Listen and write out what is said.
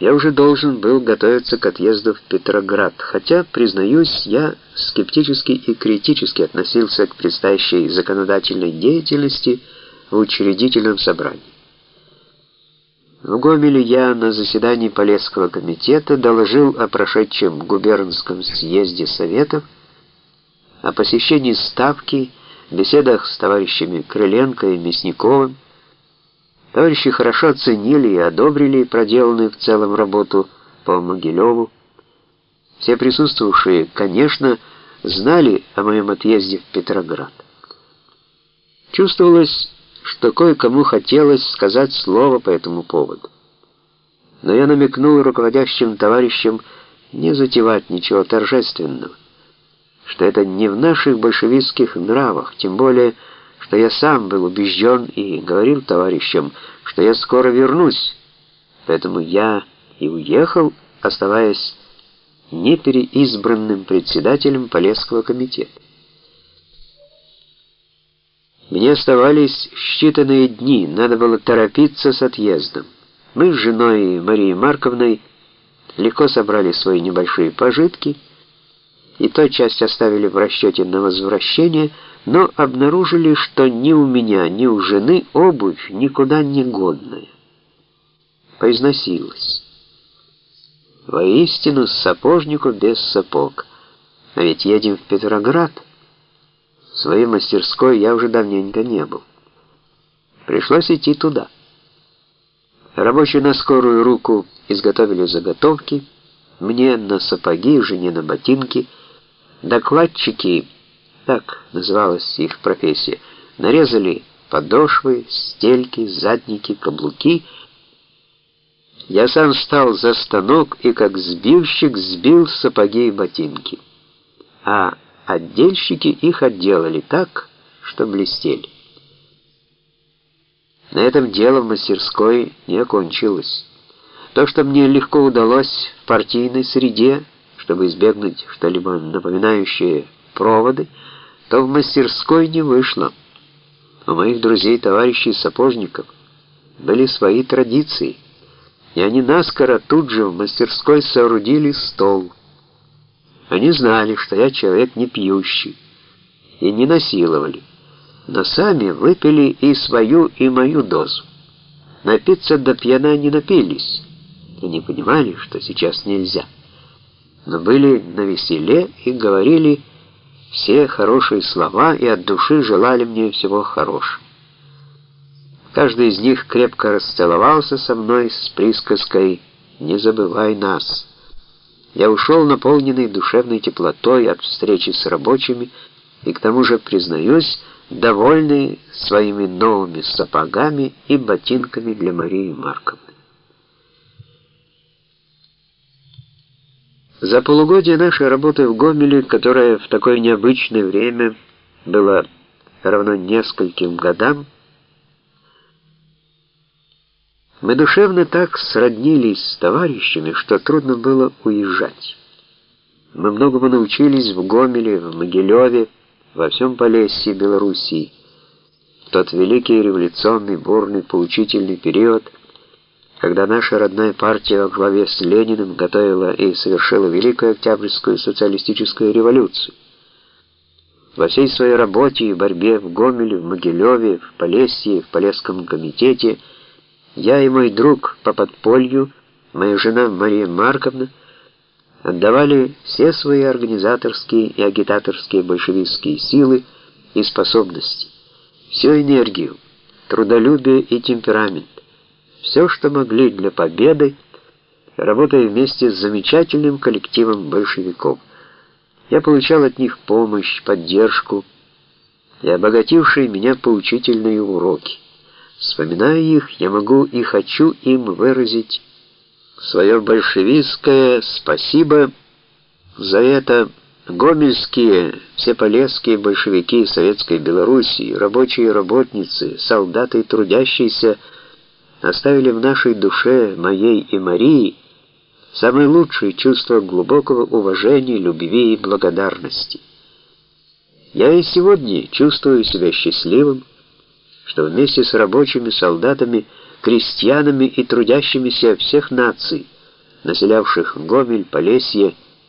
я уже должен был готовиться к отъезду в Петроград, хотя, признаюсь, я скептически и критически относился к предстоящей законодательной деятельности в учредительном собрании. В Гомеле я на заседании Полесского комитета доложил о прошедшем губернском съезде Советов, о посещении Ставки, беседах с товарищами Крыленко и Мясниковым, Товарищи хорошо оценили и одобрили проделанную в целом работу по Могилеву. Все присутствовавшие, конечно, знали о моем отъезде в Петроград. Чувствовалось, что кое-кому хотелось сказать слово по этому поводу. Но я намекнул руководящим товарищам не затевать ничего торжественного, что это не в наших большевистских нравах, тем более, что я сам был убежден и говорил товарищам, что я скоро вернусь, поэтому я и уехал, оставаясь непереизбранным председателем Полесского комитета. Мне оставались считанные дни, надо было торопиться с отъездом. Мы с женой Марией Марковной легко собрали свои небольшие пожитки, и то часть оставили в расчете на возвращение, но обнаружили, что ни у меня, ни у жены обувь никуда не годная. Поизносилась. Воистину, сапожнику без сапог. А ведь едем в Петроград. В своей мастерской я уже давненько не был. Пришлось идти туда. Рабочие на скорую руку изготовили заготовки, мне на сапоги, жене на ботинки — Докладчики, так называлась их профессия, нарезали подошвы, стельки, задники, каблуки. Я сам встал за станок и как сбивщик сбил сапоги и ботинки. А отдельщики их отделали так, что блестели. На этом дело в мастерской не окончилось. То, что мне легко удалось в партийной среде, чтобы избегнуть что-либо напоминающее проводы, то в мастерской не вышло. У моих друзей-товарищей сапожников были свои традиции, и они наскоро тут же в мастерской соорудили стол. Они знали, что я человек не пьющий, и не насиловали, но сами выпили и свою, и мою дозу. Напиться до пьяна не напились, и не понимали, что сейчас нельзя но были на веселе и говорили все хорошие слова и от души желали мне всего хорошего. Каждый из них крепко расцеловался со мной с присказкой «Не забывай нас». Я ушел наполненный душевной теплотой от встречи с рабочими и к тому же, признаюсь, довольный своими новыми сапогами и ботинками для Марии Марковны. За полугодие нашей работы в Гомеле, которая в такое необычное время была равно нескольким годам, мы душевно так сроднились с товарищами, что трудно было уезжать. Мы многому научились в Гомеле, в Могилеве, во всем Полесье Белоруссии. В тот великий революционный, бурный, поучительный период – когда наша родная партия во главе с Лениным готовила и совершила Великую Октябрьскую социалистическую революцию. Во всей своей работе и борьбе в Гомеле, в Могилеве, в Полесье, в Полесском комитете я и мой друг по подполью, моя жена Мария Марковна, отдавали все свои организаторские и агитаторские большевистские силы и способности, всю энергию, трудолюбие и темперамент все, что могли для победы, работая вместе с замечательным коллективом большевиков. Я получал от них помощь, поддержку и обогатившие меня поучительные уроки. Вспоминая их, я могу и хочу им выразить свое большевистское спасибо за это гомельские, всеполесские большевики Советской Белоруссии, рабочие и работницы, солдаты и трудящиеся оставили в нашей душе, моей и Марии, самые лучшие чувства глубокого уважения, любви и благодарности. Я и сегодня чувствую себя счастливым, что вместе с рабочими солдатами, крестьянами и трудящимися всех наций населявших Гомель, Полесье,